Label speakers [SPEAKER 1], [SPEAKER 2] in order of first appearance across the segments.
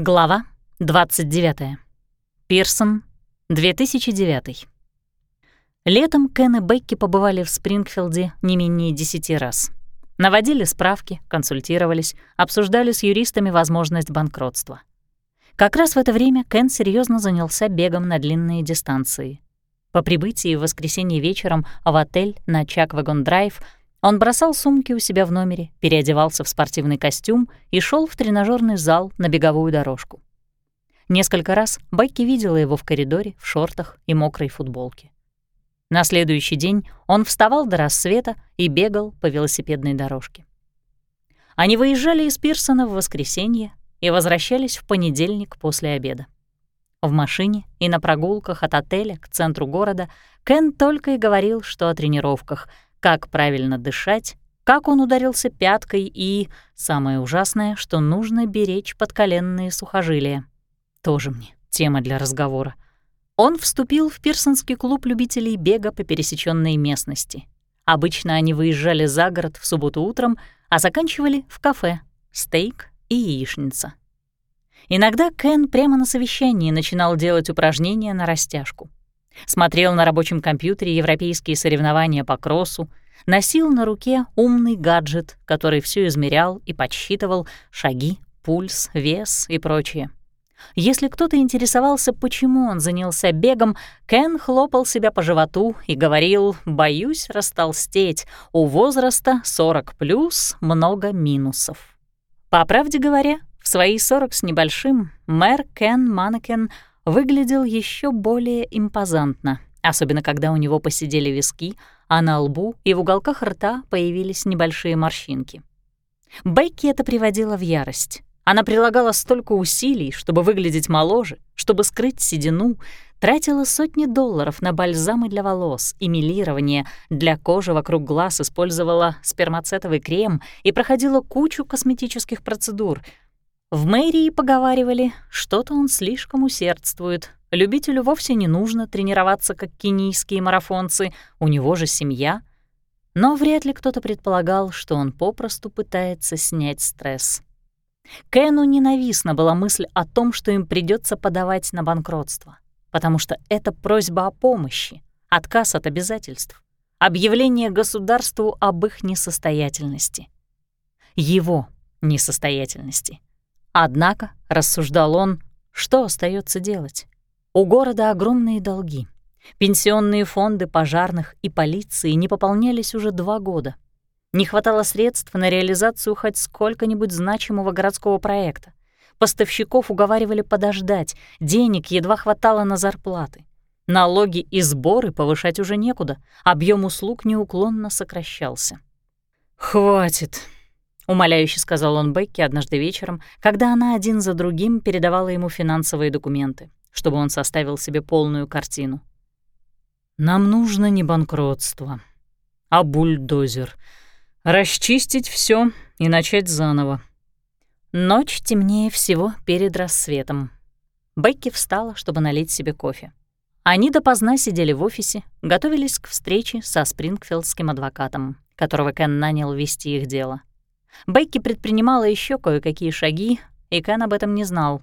[SPEAKER 1] Глава 29. Пирсон, 2009. Летом Кен и Бекки побывали в Спрингфилде не менее десяти раз. Наводили справки, консультировались, обсуждали с юристами возможность банкротства. Как раз в это время Кен серьезно занялся бегом на длинные дистанции. По прибытии в воскресенье вечером в отель на Чаквагон-драйв он бросал сумки у себя в номере, переодевался в спортивный костюм и шел в тренажерный зал на беговую дорожку. Несколько раз Байки видела его в коридоре в шортах и мокрой футболке. На следующий день он вставал до рассвета и бегал по велосипедной дорожке. Они выезжали из Пирсона в воскресенье и возвращались в понедельник после обеда. В машине и на прогулках от отеля к центру города Кен только и говорил, что о тренировках, как правильно дышать, как он ударился пяткой и, самое ужасное, что нужно беречь подколенные сухожилия. Тоже мне тема для разговора. Он вступил в Пирсонский клуб любителей бега по пересеченной местности. Обычно они выезжали за город в субботу утром, а заканчивали в кафе «Стейк» и «Яичница». Иногда Кен прямо на совещании начинал делать упражнения на растяжку. Смотрел на рабочем компьютере европейские соревнования по кроссу, носил на руке умный гаджет, который все измерял и подсчитывал шаги, пульс, вес и прочее. Если кто-то интересовался, почему он занялся бегом, Кен хлопал себя по животу и говорил «боюсь растолстеть, у возраста 40 плюс много минусов». По правде говоря, в свои 40 с небольшим мэр Кен Манекен выглядел еще более импозантно, особенно когда у него посидели виски, а на лбу и в уголках рта появились небольшие морщинки. Бекки это приводило в ярость. Она прилагала столько усилий, чтобы выглядеть моложе, чтобы скрыть седину, тратила сотни долларов на бальзамы для волос и милирование, для кожи вокруг глаз использовала спермацетовый крем и проходила кучу косметических процедур. В мэрии поговаривали, что-то он слишком усердствует. Любителю вовсе не нужно тренироваться, как кенийские марафонцы, у него же семья. Но вряд ли кто-то предполагал, что он попросту пытается снять стресс. Кену ненавистна была мысль о том, что им придется подавать на банкротство, потому что это просьба о помощи, отказ от обязательств, объявление государству об их несостоятельности. Его несостоятельности. Однако, рассуждал он, что остается делать? У города огромные долги. Пенсионные фонды пожарных и полиции не пополнялись уже два года — не хватало средств на реализацию хоть сколько-нибудь значимого городского проекта. Поставщиков уговаривали подождать, денег едва хватало на зарплаты. Налоги и сборы повышать уже некуда, объем услуг неуклонно сокращался. «Хватит», — умоляюще сказал он Бекке однажды вечером, когда она один за другим передавала ему финансовые документы, чтобы он составил себе полную картину. «Нам нужно не банкротство, а бульдозер — Расчистить все и начать заново. Ночь темнее всего перед рассветом. Бекки встала, чтобы налить себе кофе. Они допоздна сидели в офисе, готовились к встрече со спрингфилдским адвокатом, которого Кен нанял вести их дело. Бекки предпринимала еще кое-какие шаги, и Кен об этом не знал.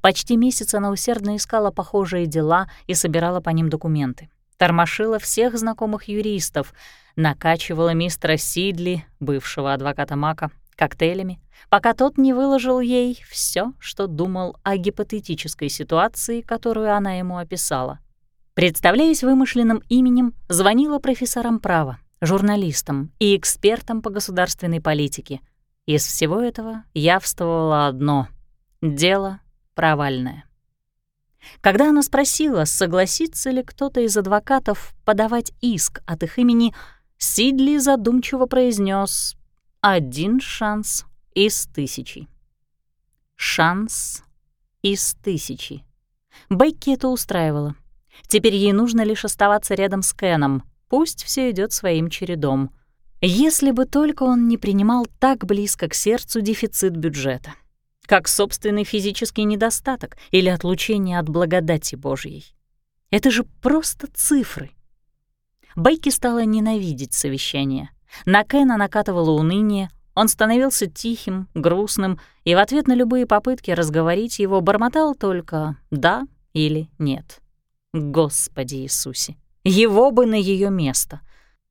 [SPEAKER 1] Почти месяц она усердно искала похожие дела и собирала по ним документы. Тормошила всех знакомых юристов — накачивала мистера Сидли, бывшего адвоката Мака, коктейлями, пока тот не выложил ей все, что думал о гипотетической ситуации, которую она ему описала. Представляясь вымышленным именем, звонила профессорам права, журналистам и экспертам по государственной политике. Из всего этого явствовало одно — дело провальное. Когда она спросила, согласится ли кто-то из адвокатов подавать иск от их имени, Сидли задумчиво произнес «один шанс из тысячи». Шанс из тысячи. Бекки это устраивало. Теперь ей нужно лишь оставаться рядом с Кеном. Пусть все идет своим чередом. Если бы только он не принимал так близко к сердцу дефицит бюджета, как собственный физический недостаток или отлучение от благодати Божьей. Это же просто цифры — Бейки стала ненавидеть совещание. На Кена накатывало уныние, Он становился тихим, грустным, и в ответ на любые попытки разговорить его бормотал только «да» или «нет». Господи Иисусе! Его бы на ее место.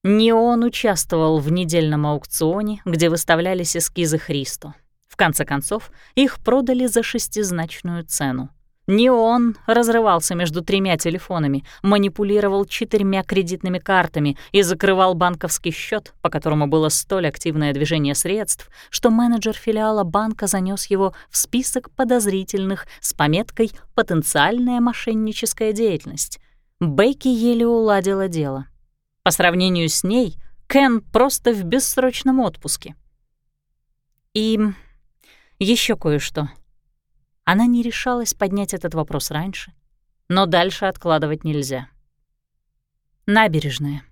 [SPEAKER 1] Не он участвовал в недельном аукционе, где выставлялись эскизы Христо. В конце концов, их продали за шестизначную цену. Не он разрывался между тремя телефонами, манипулировал четырьмя кредитными картами и закрывал банковский счет, по которому было столь активное движение средств, что менеджер филиала банка занес его в список подозрительных с пометкой «Потенциальная мошенническая деятельность». Бейки еле уладила дело. По сравнению с ней, Кен просто в бессрочном отпуске. И еще кое-что — она не решалась поднять этот вопрос раньше, но дальше откладывать нельзя. Набережная.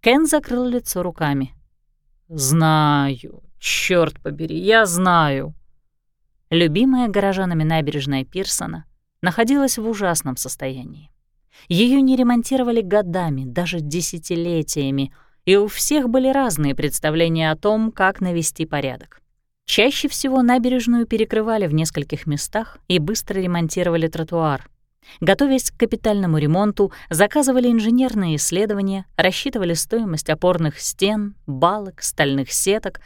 [SPEAKER 1] Кен закрыл лицо руками. «Знаю, черт побери, я знаю». Любимая горожанами набережная Пирсона находилась в ужасном состоянии. Ее не ремонтировали годами, даже десятилетиями, и у всех были разные представления о том, как навести порядок. Чаще всего набережную перекрывали в нескольких местах и быстро ремонтировали тротуар. Готовясь к капитальному ремонту, заказывали инженерные исследования, рассчитывали стоимость опорных стен, балок, стальных сеток.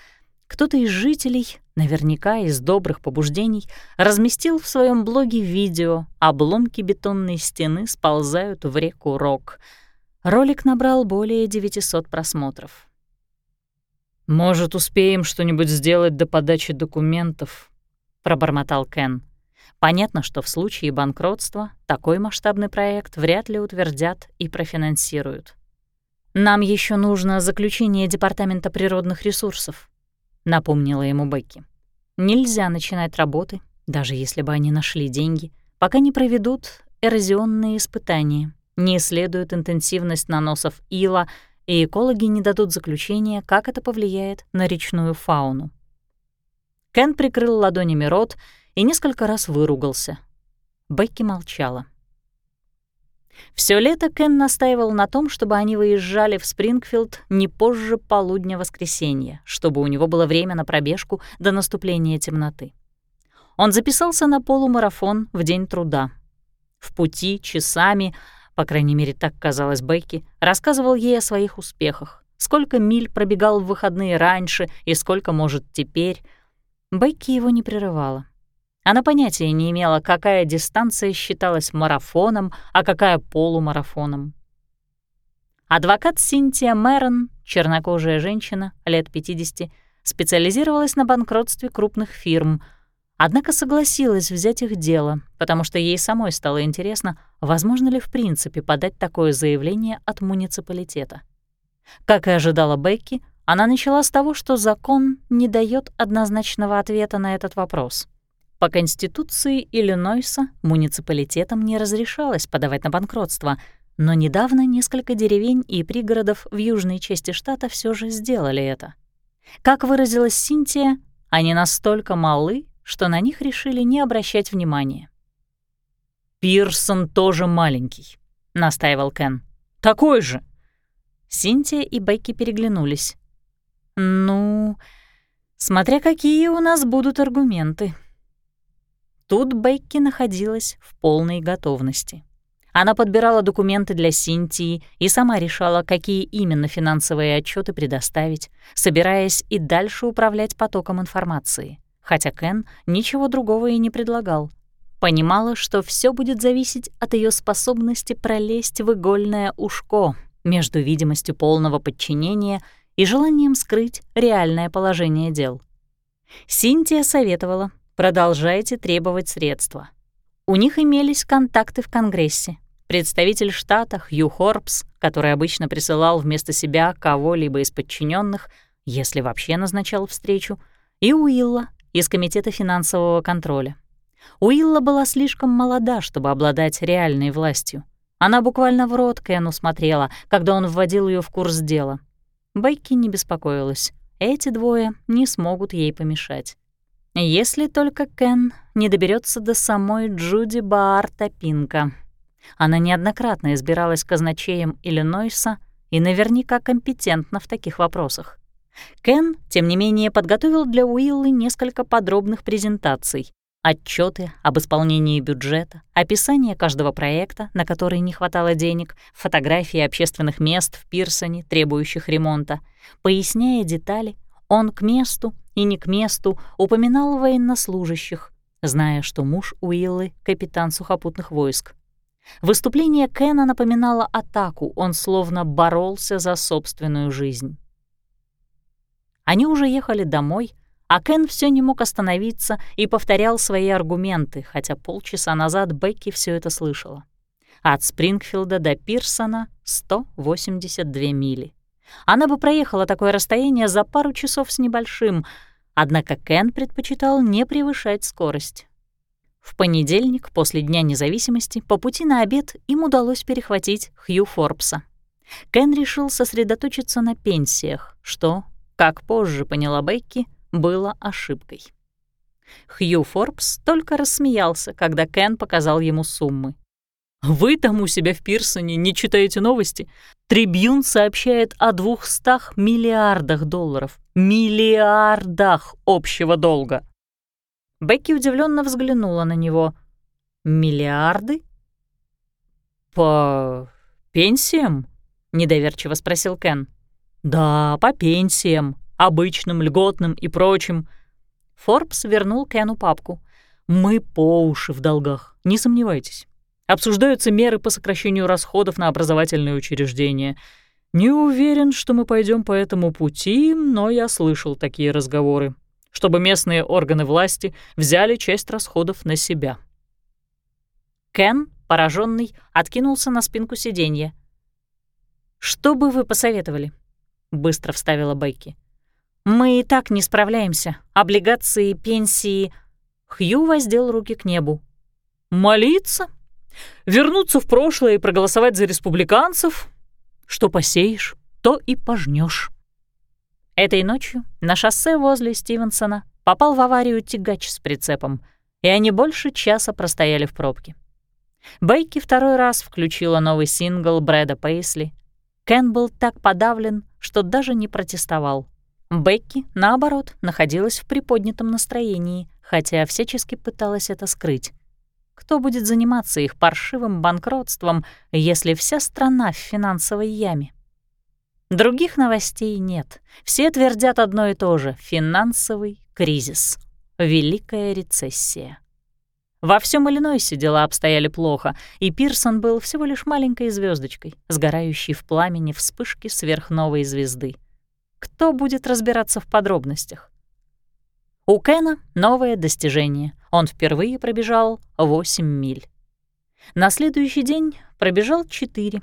[SPEAKER 1] Кто-то из жителей, наверняка из добрых побуждений, разместил в своем блоге видео «Обломки бетонной стены сползают в реку Рок». Ролик набрал более 900 просмотров. «Может, успеем что-нибудь сделать до подачи документов?» — пробормотал Кен. Понятно, что в случае банкротства такой масштабный проект вряд ли утвердят и профинансируют. «Нам еще нужно заключение Департамента природных ресурсов», — напомнила ему Бекки. «Нельзя начинать работы, даже если бы они нашли деньги, пока не проведут эрозионные испытания, не исследуют интенсивность наносов ила — и экологи не дадут заключения, как это повлияет на речную фауну. Кен прикрыл ладонями рот и несколько раз выругался. Бекки молчала. Все лето Кен настаивал на том, чтобы они выезжали в Спрингфилд не позже полудня воскресенья, чтобы у него было время на пробежку до наступления темноты. Он записался на полумарафон в день труда. В пути часами по крайней мере, так казалось Бекки, рассказывал ей о своих успехах. Сколько миль пробегал в выходные раньше и сколько может теперь. Бекки его не прерывала. Она понятия не имела, какая дистанция считалась марафоном, а какая полумарафоном. Адвокат Синтия Мэрон, чернокожая женщина, лет 50, специализировалась на банкротстве крупных фирм — Однако согласилась взять их дело, потому что ей самой стало интересно, возможно ли в принципе подать такое заявление от муниципалитета. Как и ожидала Бекки, она начала с того, что закон не дает однозначного ответа на этот вопрос. По Конституции Иллинойса муниципалитетам не разрешалось подавать на банкротство, но недавно несколько деревень и пригородов в южной части штата все же сделали это. Как выразилась Синтия, они настолько малы, что на них решили не обращать внимания. «Пирсон тоже маленький», — настаивал Кен. «Такой же». Синтия и Бекки переглянулись. «Ну, смотря какие у нас будут аргументы». Тут Бекки находилась в полной готовности. Она подбирала документы для Синтии и сама решала, какие именно финансовые отчеты предоставить, собираясь и дальше управлять потоком информации хотя Кен ничего другого и не предлагал. Понимала, что все будет зависеть от ее способности пролезть в игольное ушко между видимостью полного подчинения и желанием скрыть реальное положение дел. Синтия советовала «продолжайте требовать средства». У них имелись контакты в Конгрессе. Представитель штата Хью Хорпс, который обычно присылал вместо себя кого-либо из подчиненных, если вообще назначал встречу, и Уилла, из Комитета финансового контроля. Уилла была слишком молода, чтобы обладать реальной властью. Она буквально в рот Кену смотрела, когда он вводил ее в курс дела. Бейки не беспокоилась. Эти двое не смогут ей помешать. Если только Кен не доберется до самой Джуди Баар Топинка. Она неоднократно избиралась казначеем Иллинойса и наверняка компетентна в таких вопросах. Кен, тем не менее, подготовил для Уиллы несколько подробных презентаций. Отчеты об исполнении бюджета, описание каждого проекта, на который не хватало денег, фотографии общественных мест в Пирсоне, требующих ремонта. Поясняя детали, он к месту и не к месту упоминал военнослужащих, зная, что муж Уиллы — капитан сухопутных войск. Выступление Кена напоминало атаку, он словно боролся за собственную жизнь. Они уже ехали домой, а Кен все не мог остановиться и повторял свои аргументы, хотя полчаса назад Бекки все это слышала. От Спрингфилда до Пирсона 182 мили. Она бы проехала такое расстояние за пару часов с небольшим, однако Кен предпочитал не превышать скорость. В понедельник, после Дня независимости, по пути на обед им удалось перехватить Хью Форбса. Кен решил сосредоточиться на пенсиях, что, как позже поняла Бекки, было ошибкой. Хью Форбс только рассмеялся, когда Кен показал ему суммы. «Вы там у себя в Пирсоне не читаете новости? Трибьюн сообщает о двухстах миллиардах долларов. Миллиардах общего долга!» Бекки удивленно взглянула на него. «Миллиарды?» «По пенсиям?» — недоверчиво спросил Кен. «Да, по пенсиям, обычным, льготным и прочим». Форбс вернул Кену папку. «Мы по уши в долгах, не сомневайтесь. Обсуждаются меры по сокращению расходов на образовательные учреждения. Не уверен, что мы пойдем по этому пути, но я слышал такие разговоры, чтобы местные органы власти взяли часть расходов на себя. Кен, пораженный, откинулся на спинку сиденья. «Что бы вы посоветовали?» — быстро вставила Бейки. «Мы и так не справляемся. Облигации, пенсии...» Хью воздел руки к небу. «Молиться?» Вернуться в прошлое и проголосовать за республиканцев? Что посеешь, то и пожнешь. Этой ночью на шоссе возле Стивенсона попал в аварию тягач с прицепом, и они больше часа простояли в пробке. Бейки второй раз включила новый сингл Брэда Пейсли. Кен был так подавлен, что даже не протестовал. Бекки, наоборот, находилась в приподнятом настроении, хотя всячески пыталась это скрыть. Кто будет заниматься их паршивым банкротством, если вся страна в финансовой яме? Других новостей нет. Все твердят одно и то же — финансовый кризис, великая рецессия. Во всем Иллинойсе дела обстояли плохо, и Пирсон был всего лишь маленькой звездочкой, сгорающей в пламени вспышки сверхновой звезды. Кто будет разбираться в подробностях? У Кена новое достижение. Он впервые пробежал 8 миль. На следующий день пробежал 4,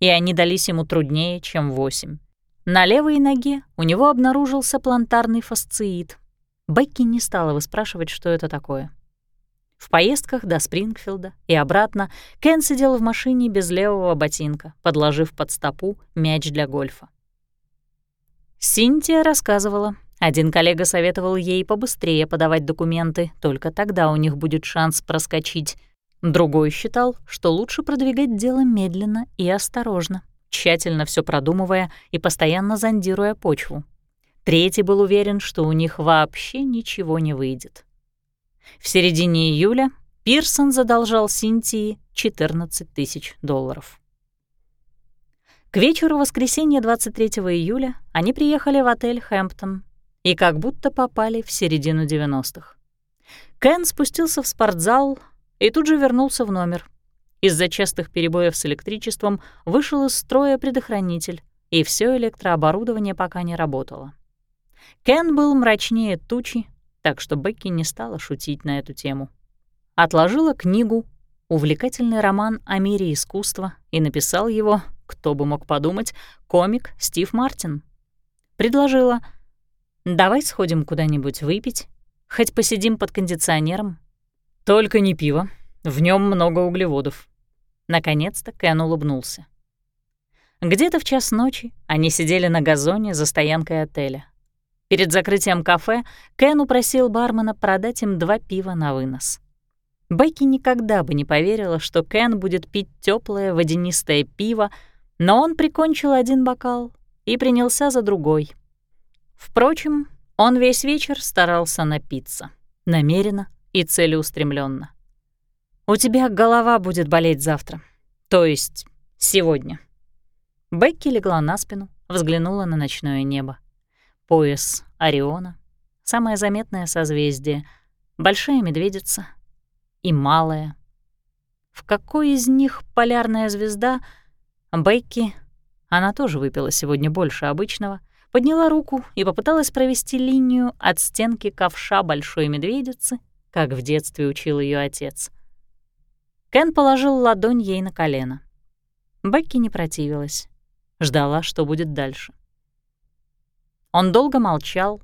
[SPEAKER 1] и они дались ему труднее, чем 8. На левой ноге у него обнаружился плантарный фасциит. Бекки не стала выспрашивать, что это такое. В поездках до Спрингфилда и обратно Кен сидел в машине без левого ботинка, подложив под стопу мяч для гольфа. Синтия рассказывала, один коллега советовал ей побыстрее подавать документы, только тогда у них будет шанс проскочить. Другой считал, что лучше продвигать дело медленно и осторожно, тщательно все продумывая и постоянно зондируя почву. Третий был уверен, что у них вообще ничего не выйдет. В середине июля Пирсон задолжал Синтии 14 тысяч долларов. К вечеру воскресенья 23 июля они приехали в отель «Хэмптон», и как будто попали в середину 90-х. Кен спустился в спортзал и тут же вернулся в номер. Из-за частых перебоев с электричеством вышел из строя предохранитель, и все электрооборудование пока не работало. Кен был мрачнее тучи, так что Бекки не стала шутить на эту тему. Отложила книгу, увлекательный роман о мире искусства, и написал его, кто бы мог подумать, комик Стив Мартин. Предложила — Давай сходим куда-нибудь выпить, хоть посидим под кондиционером. Только не пиво, в нем много углеводов. Наконец-то Кен улыбнулся. Где-то в час ночи они сидели на газоне за стоянкой отеля. Перед закрытием кафе Кен упросил бармена продать им два пива на вынос. Бекки никогда бы не поверила, что Кен будет пить теплое водянистое пиво, но он прикончил один бокал и принялся за другой — Впрочем, он весь вечер старался напиться, намеренно и целеустремленно. «У тебя голова будет болеть завтра, то есть сегодня». Бекки легла на спину, взглянула на ночное небо. Пояс Ориона, самое заметное созвездие, Большая Медведица и Малая. В какой из них полярная звезда? Бекки, она тоже выпила сегодня больше обычного, подняла руку и попыталась провести линию от стенки ковша Большой Медведицы, как в детстве учил ее отец. Кен положил ладонь ей на колено. Бекки не противилась, ждала, что будет дальше. Он долго молчал,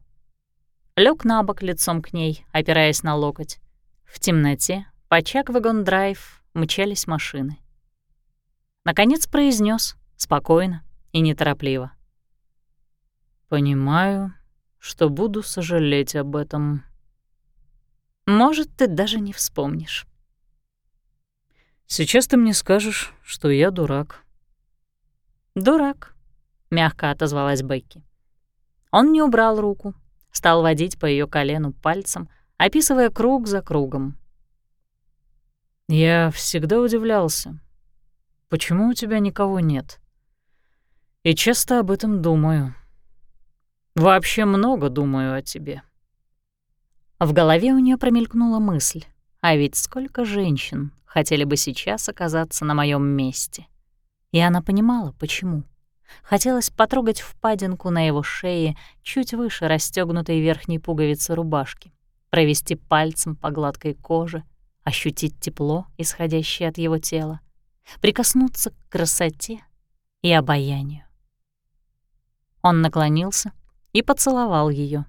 [SPEAKER 1] лег на бок лицом к ней, опираясь на локоть. В темноте по Чак-вагон-драйв мчались машины. Наконец произнес спокойно и неторопливо. «Понимаю, что буду сожалеть об этом. Может, ты даже не вспомнишь. Сейчас ты мне скажешь, что я дурак». «Дурак», — мягко отозвалась Бекки. Он не убрал руку, стал водить по ее колену пальцем, описывая круг за кругом. «Я всегда удивлялся, почему у тебя никого нет? И часто об этом думаю. Вообще много думаю о тебе». В голове у нее промелькнула мысль, а ведь сколько женщин хотели бы сейчас оказаться на моем месте. И она понимала, почему. Хотелось потрогать впадинку на его шее чуть выше расстёгнутой верхней пуговицы рубашки, провести пальцем по гладкой коже, ощутить тепло, исходящее от его тела, прикоснуться к красоте и обаянию. Он наклонился и поцеловал ее.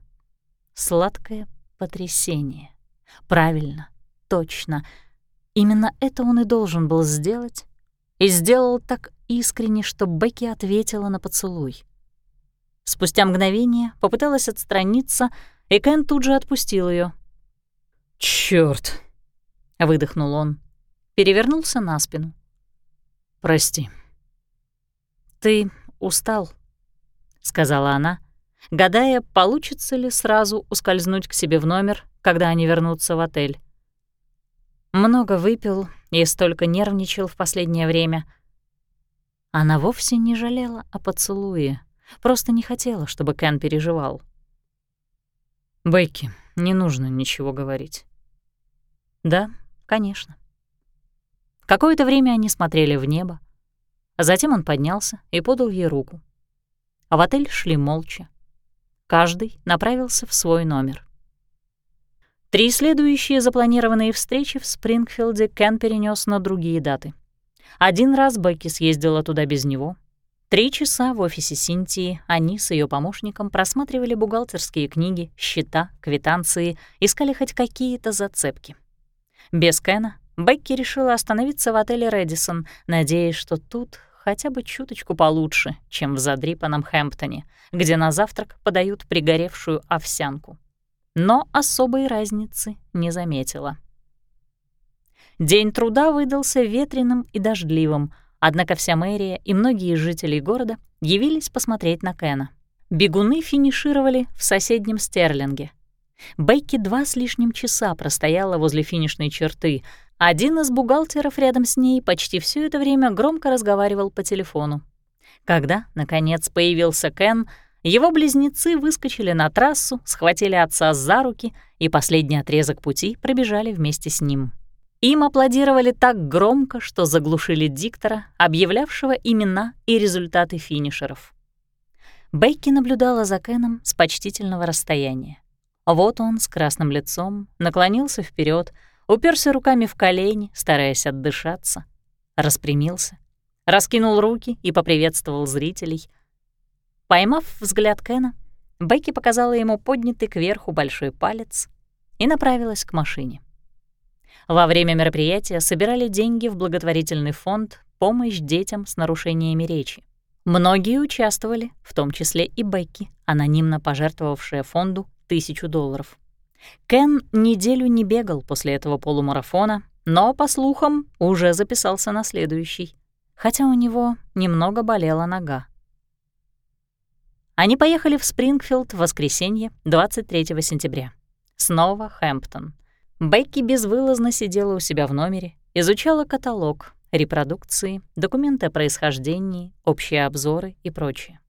[SPEAKER 1] Сладкое потрясение. Правильно, точно. Именно это он и должен был сделать, и сделал так искренне, что Бекки ответила на поцелуй. Спустя мгновение попыталась отстраниться, и Кен тут же отпустил ее. «Чёрт!» — выдохнул он. Перевернулся на спину. «Прости». «Ты устал», — сказала она, гадая, получится ли сразу ускользнуть к себе в номер, когда они вернутся в отель. Много выпил и столько нервничал в последнее время — она вовсе не жалела о поцелуе, просто не хотела, чтобы Кен переживал. «Бекки, не нужно ничего говорить». «Да, конечно». Какое-то время они смотрели в небо, а затем он поднялся и подал ей руку. А в отель шли молча. Каждый направился в свой номер. Три следующие запланированные встречи в Спрингфилде Кен перенес на другие даты. Один раз Бекки съездила туда без него. Три часа в офисе Синтии они с ее помощником просматривали бухгалтерские книги, счета, квитанции, искали хоть какие-то зацепки. Без Кена Бекки решила остановиться в отеле «Рэдисон», надеясь, что тут хотя бы чуточку получше, чем в задрипанном Хэмптоне, где на завтрак подают пригоревшую овсянку. Но особой разницы не заметила. День труда выдался ветреным и дождливым, однако вся мэрия и многие жители города явились посмотреть на Кена. Бегуны финишировали в соседнем Стерлинге. Бейки два с лишним часа простояла возле финишной черты. Один из бухгалтеров рядом с ней почти все это время громко разговаривал по телефону. Когда, наконец, появился Кен, его близнецы выскочили на трассу, схватили отца за руки и последний отрезок пути пробежали вместе с ним. Им аплодировали так громко, что заглушили диктора, объявлявшего имена и результаты финишеров. Бейки наблюдала за Кеном с почтительного расстояния. Вот он с красным лицом наклонился вперед, уперся руками в колени, стараясь отдышаться, распрямился, раскинул руки и поприветствовал зрителей. Поймав взгляд Кена, Бейки показала ему поднятый кверху большой палец и направилась к машине. Во время мероприятия собирали деньги в благотворительный фонд «Помощь детям с нарушениями речи». Многие участвовали, в том числе и Бекки, анонимно пожертвовавшая фонду тысячу долларов. Кен неделю не бегал после этого полумарафона, но, по слухам, уже записался на следующий, хотя у него немного болела нога. Они поехали в Спрингфилд в воскресенье, 23 сентября. Снова Хэмптон. Бекки безвылазно сидела у себя в номере, изучала каталог, репродукции, документы о происхождении, общие обзоры и прочее.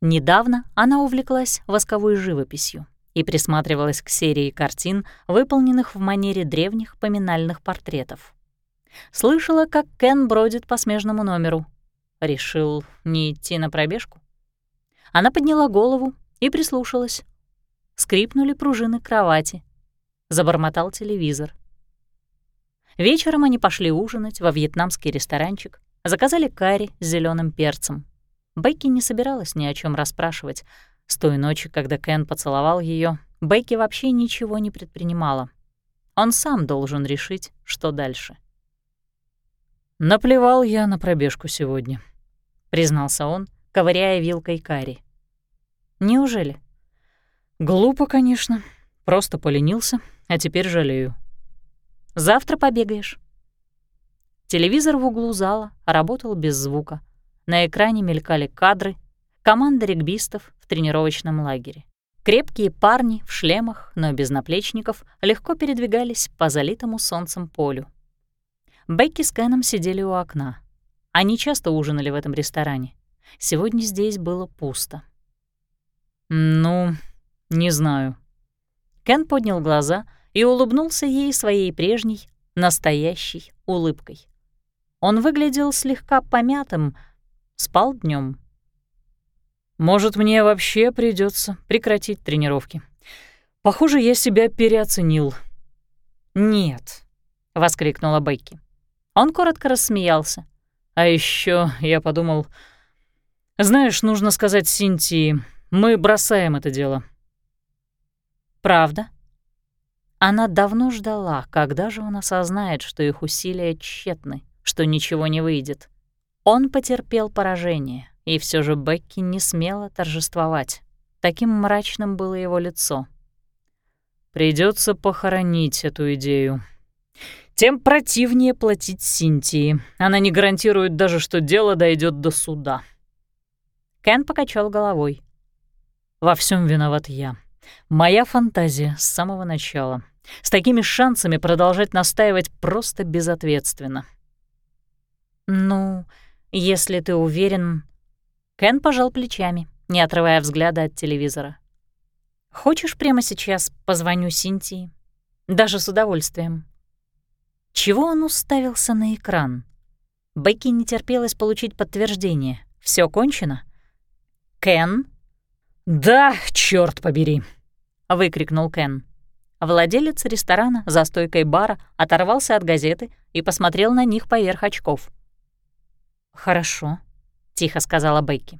[SPEAKER 1] Недавно она увлеклась восковой живописью и присматривалась к серии картин, выполненных в манере древних поминальных портретов. Слышала, как Кен бродит по смежному номеру. Решил не идти на пробежку? Она подняла голову и прислушалась. Скрипнули пружины кровати. Забормотал телевизор. Вечером они пошли ужинать во вьетнамский ресторанчик, заказали карри с зеленым перцем. Бекки не собиралась ни о чем расспрашивать. С той ночи, когда Кен поцеловал ее, Бекки вообще ничего не предпринимала. Он сам должен решить, что дальше.
[SPEAKER 2] «Наплевал я на пробежку сегодня», — признался он, ковыряя вилкой карри.
[SPEAKER 1] «Неужели?»
[SPEAKER 2] «Глупо, конечно. Просто поленился, а теперь жалею».
[SPEAKER 1] «Завтра побегаешь». Телевизор в углу зала работал без звука. На экране мелькали кадры, команда регбистов в тренировочном лагере. Крепкие парни в шлемах, но без наплечников, легко передвигались по залитому солнцем полю. Бекки с Кеном сидели у окна. Они часто ужинали в этом ресторане. Сегодня здесь было пусто.
[SPEAKER 2] «Ну, не знаю».
[SPEAKER 1] Кен поднял глаза и улыбнулся ей своей прежней, настоящей улыбкой. Он выглядел слегка помятым, спал днем.
[SPEAKER 2] «Может, мне вообще придется прекратить тренировки. Похоже, я себя переоценил».
[SPEAKER 1] «Нет», — воскликнула Бекки. Он коротко рассмеялся.
[SPEAKER 2] А еще я подумал... Знаешь, нужно сказать Синтии, мы бросаем это дело.
[SPEAKER 1] Правда? Она давно ждала, когда же он осознает, что их усилия тщетны, что ничего не выйдет. Он потерпел поражение, и все же Бекки не смела торжествовать. Таким мрачным было его лицо.
[SPEAKER 2] Придется похоронить эту идею тем противнее платить Синтии. Она не гарантирует даже, что дело дойдет до суда.
[SPEAKER 1] Кен покачал головой.
[SPEAKER 2] Во всем виноват я. Моя фантазия с самого начала. С такими шансами продолжать настаивать просто безответственно.
[SPEAKER 1] «Ну, если ты уверен...» Кен пожал плечами, не отрывая взгляда от телевизора. «Хочешь прямо сейчас позвоню Синтии? Даже с удовольствием». Чего он уставился на экран? Бекки не терпелось получить подтверждение. Все кончено? «Кен?»
[SPEAKER 2] «Да, черт побери!»
[SPEAKER 1] — выкрикнул Кен. Владелец ресторана за стойкой бара оторвался от газеты и посмотрел на них поверх очков. «Хорошо», — тихо сказала Бекки.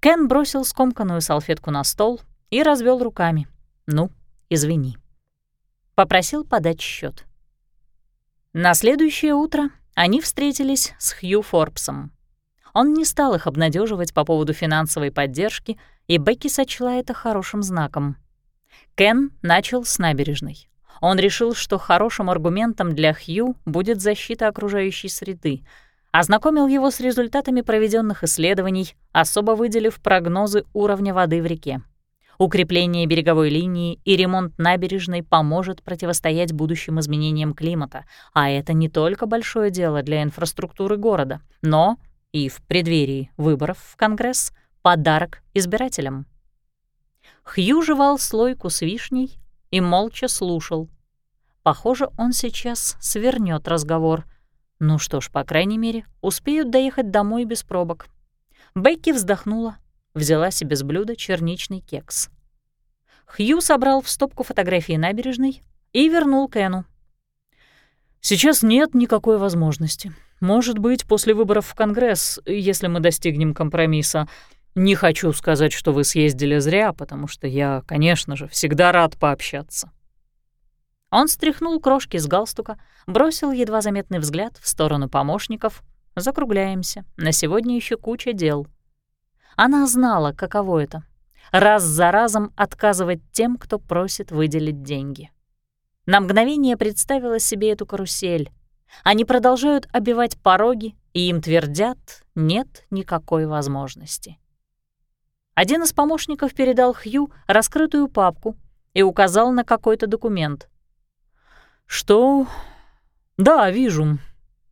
[SPEAKER 1] Кен бросил скомканную салфетку на стол и развел руками. «Ну, извини». Попросил подать счет. На следующее утро они встретились с Хью Форбсом. Он не стал их обнадеживать по поводу финансовой поддержки, и Бекки сочла это хорошим знаком. Кен начал с набережной. Он решил, что хорошим аргументом для Хью будет защита окружающей среды, ознакомил его с результатами проведенных исследований, особо выделив прогнозы уровня воды в реке. Укрепление береговой линии и ремонт набережной поможет противостоять будущим изменениям климата, а это не только большое дело для инфраструктуры города, но и в преддверии выборов в Конгресс подарок избирателям. Хью жевал слойку с вишней и молча слушал. Похоже, он сейчас свернет разговор. Ну что ж, по крайней мере, успеют доехать домой без пробок. Бекки вздохнула взяла себе с блюда черничный кекс. Хью собрал в стопку фотографии набережной и вернул Кену.
[SPEAKER 2] «Сейчас нет никакой возможности. Может быть, после выборов в Конгресс, если мы достигнем компромисса. Не хочу сказать, что вы съездили зря, потому что я, конечно же, всегда рад пообщаться».
[SPEAKER 1] Он стряхнул крошки с галстука, бросил едва заметный взгляд в сторону помощников. «Закругляемся. На сегодня еще куча дел». Она знала, каково это — раз за разом отказывать тем, кто просит выделить деньги. На мгновение представила себе эту карусель. Они продолжают обивать пороги, и им твердят «нет никакой возможности». Один из помощников передал Хью раскрытую папку и указал на какой-то документ.
[SPEAKER 2] «Что? Да, вижу.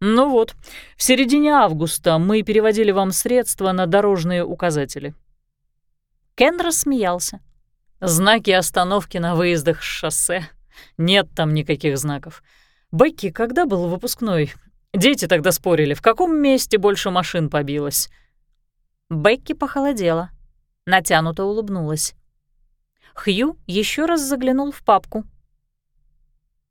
[SPEAKER 2] Ну вот, в середине августа мы переводили вам средства на дорожные указатели».
[SPEAKER 1] Кен рассмеялся.
[SPEAKER 2] «Знаки остановки на выездах с шоссе. Нет там никаких знаков. Бекки, когда был выпускной? Дети тогда спорили, в каком месте больше машин побилось».
[SPEAKER 1] Бекки похолодела, натянуто улыбнулась. Хью еще раз заглянул в папку.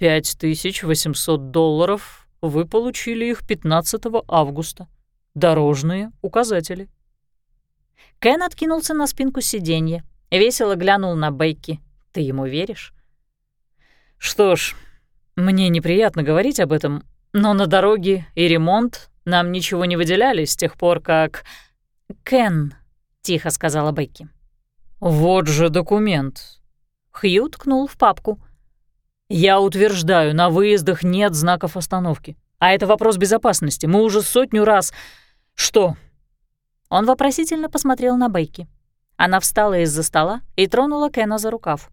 [SPEAKER 2] «Пять тысяч восемьсот долларов. Вы получили их 15 августа. Дорожные указатели».
[SPEAKER 1] Кен откинулся на спинку сиденья, весело глянул на Бекки. «Ты ему веришь?»
[SPEAKER 2] «Что ж, мне неприятно говорить об этом, но на дороге и ремонт нам ничего не выделяли с тех пор, как...»
[SPEAKER 1] «Кен», — тихо сказала Бекки.
[SPEAKER 2] «Вот же документ».
[SPEAKER 1] Хью ткнул в папку.
[SPEAKER 2] «Я утверждаю, на выездах нет знаков остановки. А это вопрос безопасности. Мы уже сотню раз... Что?»
[SPEAKER 1] Он вопросительно посмотрел на Бекки. Она встала из-за стола и тронула Кена за рукав.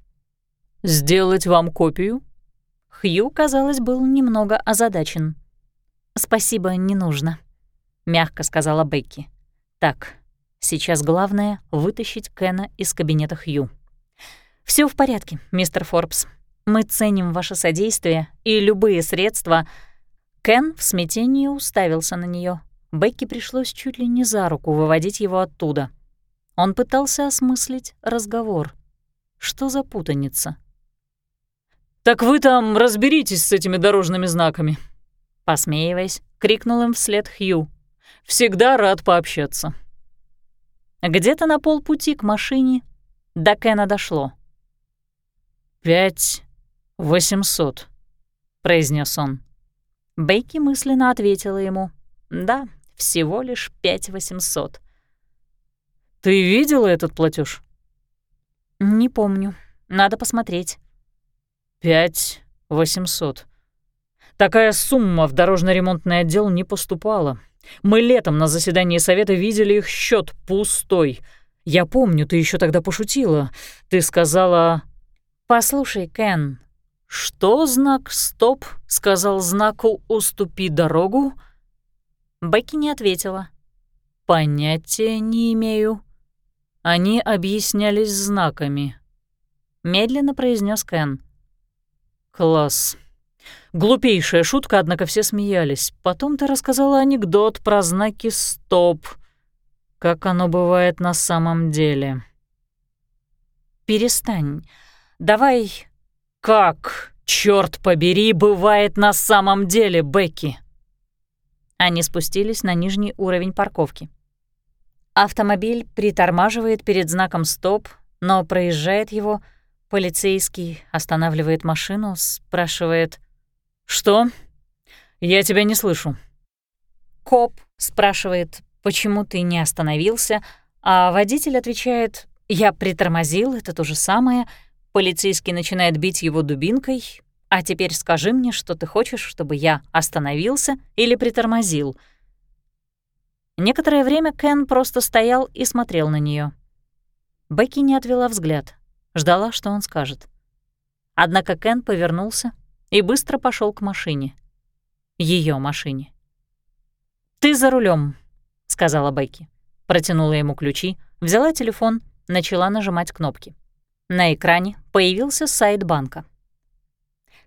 [SPEAKER 2] «Сделать вам копию?»
[SPEAKER 1] Хью, казалось, был немного озадачен. «Спасибо, не нужно», — мягко сказала Бекки. «Так, сейчас главное — вытащить Кена из кабинета Хью». Все в порядке, мистер Форбс. Мы ценим ваше содействие и любые средства». Кен в смятении уставился на нее. Бекки пришлось чуть ли не за руку выводить его оттуда. Он пытался осмыслить разговор. Что за путаница?
[SPEAKER 2] «Так вы там разберитесь с этими дорожными знаками», —
[SPEAKER 1] посмеиваясь, крикнул им вслед Хью.
[SPEAKER 2] «Всегда рад пообщаться».
[SPEAKER 1] Где-то на полпути к машине до Кена дошло.
[SPEAKER 2] «Пять восемьсот», — произнес он.
[SPEAKER 1] Бейки мысленно ответила ему. «Да, всего лишь пять восемьсот».
[SPEAKER 2] «Ты видела этот платеж?
[SPEAKER 1] «Не помню. Надо посмотреть».
[SPEAKER 2] Пять восемьсот. Такая сумма в дорожно-ремонтный отдел не поступала. Мы летом на заседании совета видели их счет пустой. Я помню, ты еще тогда пошутила. Ты сказала...
[SPEAKER 1] «Послушай, Кен».
[SPEAKER 2] «Что знак «стоп» сказал знаку «уступи дорогу»?»
[SPEAKER 1] Бекки не ответила.
[SPEAKER 2] «Понятия не имею». Они объяснялись знаками.
[SPEAKER 1] Медленно произнес Кен.
[SPEAKER 2] «Класс. Глупейшая шутка, однако все смеялись. Потом ты рассказала анекдот про знаки «стоп». Как оно бывает на самом деле?»
[SPEAKER 1] «Перестань. Давай...»
[SPEAKER 2] «Как, черт побери, бывает на самом деле, Бекки?»
[SPEAKER 1] Они спустились на нижний уровень парковки. Автомобиль притормаживает перед знаком «стоп», но проезжает его Полицейский останавливает машину, спрашивает
[SPEAKER 2] «Что? Я тебя не слышу».
[SPEAKER 1] Коп спрашивает «Почему ты не остановился?» А водитель отвечает «Я притормозил, это то же самое». Полицейский начинает бить его дубинкой «А теперь скажи мне, что ты хочешь, чтобы я остановился или притормозил?» Некоторое время Кен просто стоял и смотрел на нее. Бекки не отвела взгляд ждала, что он скажет. Однако Кен повернулся и быстро пошел к машине. Ее машине. «Ты за рулем, сказала Бекки. Протянула ему ключи, взяла телефон, начала нажимать кнопки. На экране появился сайт банка.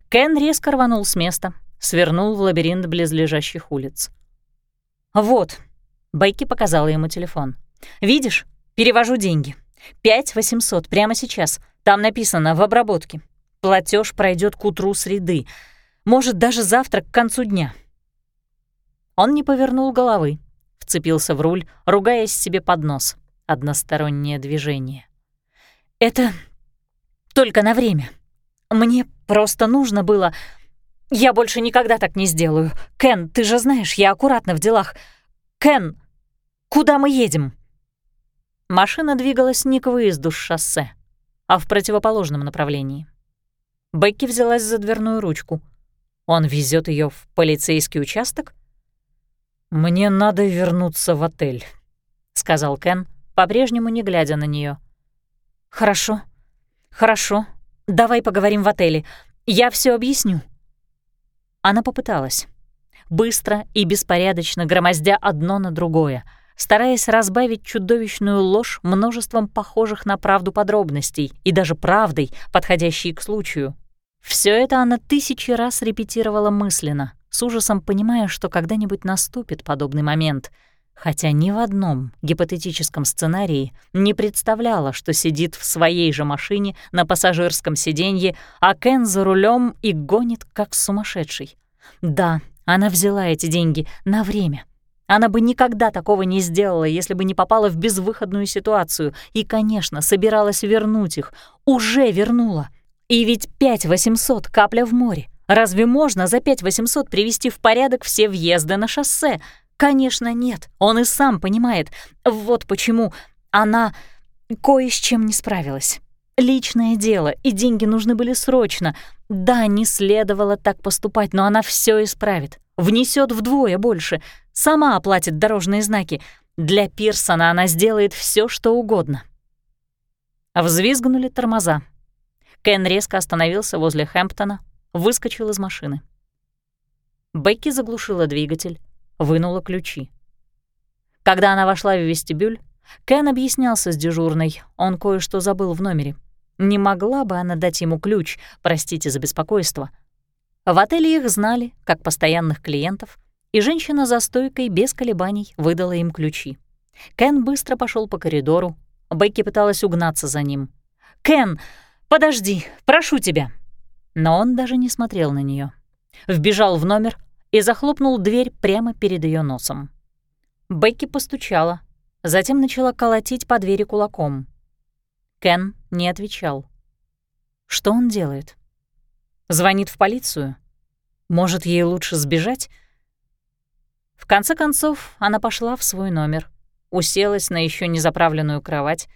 [SPEAKER 1] Кен резко рванул с места, свернул в лабиринт близлежащих улиц. «Вот», — Бейки показала ему телефон. «Видишь, перевожу деньги. Пять восемьсот прямо сейчас. Там написано «в обработке». Платеж пройдет к утру среды. Может, даже завтра к концу дня. Он не повернул головы, вцепился в руль, ругаясь себе под нос. Одностороннее движение. «Это только на время. Мне просто нужно было... Я больше никогда так не сделаю. Кен, ты же знаешь, я аккуратна в делах. Кен, куда мы едем?» Машина двигалась не к выезду с шоссе, а в противоположном направлении. Бекки взялась за дверную ручку. Он везет ее в полицейский участок?
[SPEAKER 2] «Мне надо вернуться в отель», — сказал Кен,
[SPEAKER 1] по-прежнему не глядя на нее. «Хорошо, хорошо. Давай поговорим в отеле. Я все объясню». Она попыталась. Быстро и беспорядочно громоздя одно на другое, стараясь разбавить чудовищную ложь множеством похожих на правду подробностей и даже правдой, подходящей к случаю. Все это она тысячи раз репетировала мысленно, с ужасом понимая, что когда-нибудь наступит подобный момент, хотя ни в одном гипотетическом сценарии не представляла, что сидит в своей же машине на пассажирском сиденье, а Кен за рулем и гонит как сумасшедший. Да, она взяла эти деньги на время. Она бы никогда такого не сделала, если бы не попала в безвыходную ситуацию, и, конечно, собиралась вернуть их. Уже вернула. И ведь пять восемьсот капля в море. Разве можно за 5800 привести в порядок все въезды на шоссе? Конечно, нет. Он и сам понимает. Вот почему она кое с чем не справилась. Личное дело, и деньги нужны были срочно. Да, не следовало так поступать, но она все исправит. Внесет вдвое больше. Сама оплатит дорожные знаки. Для Пирсона она сделает все, что угодно. Взвизгнули тормоза. Кен резко остановился возле Хэмптона, выскочил из машины. Бекки заглушила двигатель, вынула ключи. Когда она вошла в вестибюль, Кен объяснялся с дежурной, он кое-что забыл в номере. Не могла бы она дать ему ключ, простите за беспокойство. В отеле их знали, как постоянных клиентов, и женщина за стойкой без колебаний выдала им ключи. Кен быстро пошел по коридору, Бекки пыталась угнаться за ним. «Кен, подожди, прошу тебя!» но он даже не смотрел на нее. Вбежал в номер и захлопнул дверь прямо перед ее носом. Бекки постучала, затем начала колотить по двери кулаком. Кен не отвечал. Что он делает? Звонит в полицию? Может, ей лучше сбежать? В конце концов, она пошла в свой номер, уселась на еще не заправленную кровать,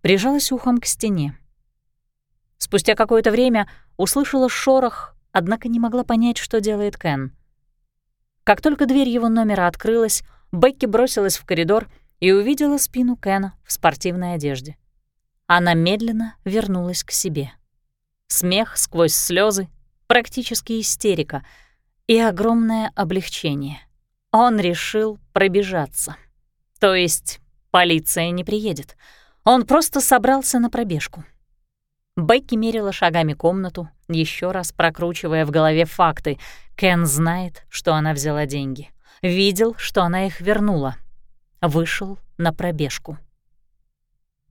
[SPEAKER 1] прижалась ухом к стене. Спустя какое-то время услышала шорох, однако не могла понять, что делает Кен. Как только дверь его номера открылась, Бекки бросилась в коридор и увидела спину Кена в спортивной одежде. Она медленно вернулась к себе. Смех сквозь слезы, практически истерика и огромное облегчение. Он решил пробежаться. То есть полиция не приедет. Он просто собрался на пробежку. Бекки мерила шагами комнату, еще раз прокручивая в голове факты. Кен знает, что она взяла деньги. Видел, что она их вернула. Вышел на пробежку.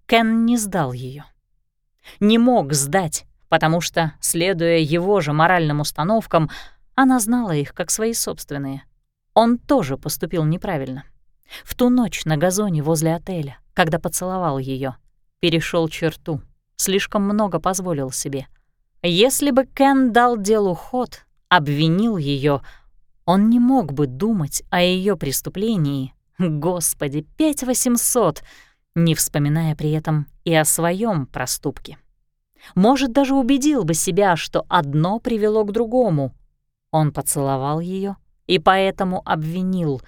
[SPEAKER 1] Кен не сдал ее. Не мог сдать, потому что, следуя его же моральным установкам, она знала их как свои собственные. Он тоже поступил неправильно. В ту ночь на газоне возле отеля, когда поцеловал ее, перешел черту — слишком много позволил себе. Если бы Кен дал делу ход, обвинил ее, он не мог бы думать о ее преступлении. Господи, пять восемьсот, не вспоминая при этом и о своем проступке. Может, даже убедил бы себя, что одно привело к другому. Он поцеловал ее и поэтому обвинил.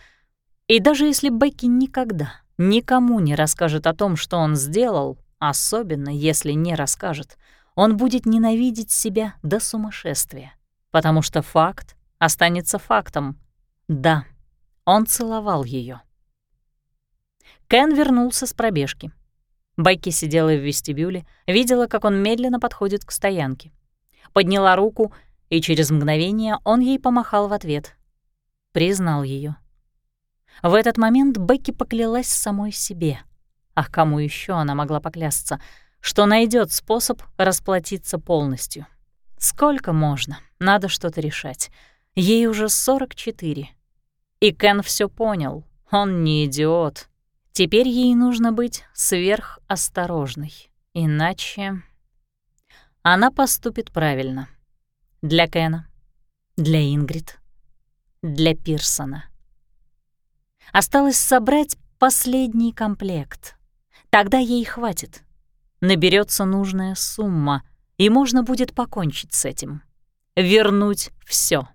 [SPEAKER 1] И даже если Бекки никогда никому не расскажет о том, что он сделал, Особенно, если не расскажет, он будет ненавидеть себя до сумасшествия, потому что факт останется фактом. Да, он целовал ее. Кен вернулся с пробежки. Байки сидела в вестибюле, видела, как он медленно подходит к стоянке. Подняла руку, и через мгновение он ей помахал в ответ. Признал ее. В этот момент Бекки поклялась самой себе — а кому еще она могла поклясться, что найдет способ расплатиться полностью. Сколько можно? Надо что-то решать. Ей уже 44. И Кен все понял. Он не идиот. Теперь ей нужно быть сверхосторожной. Иначе она поступит правильно. Для Кена, для Ингрид, для Пирсона. Осталось собрать последний комплект — Тогда ей хватит. Наберется нужная сумма, и можно будет покончить с этим. Вернуть все.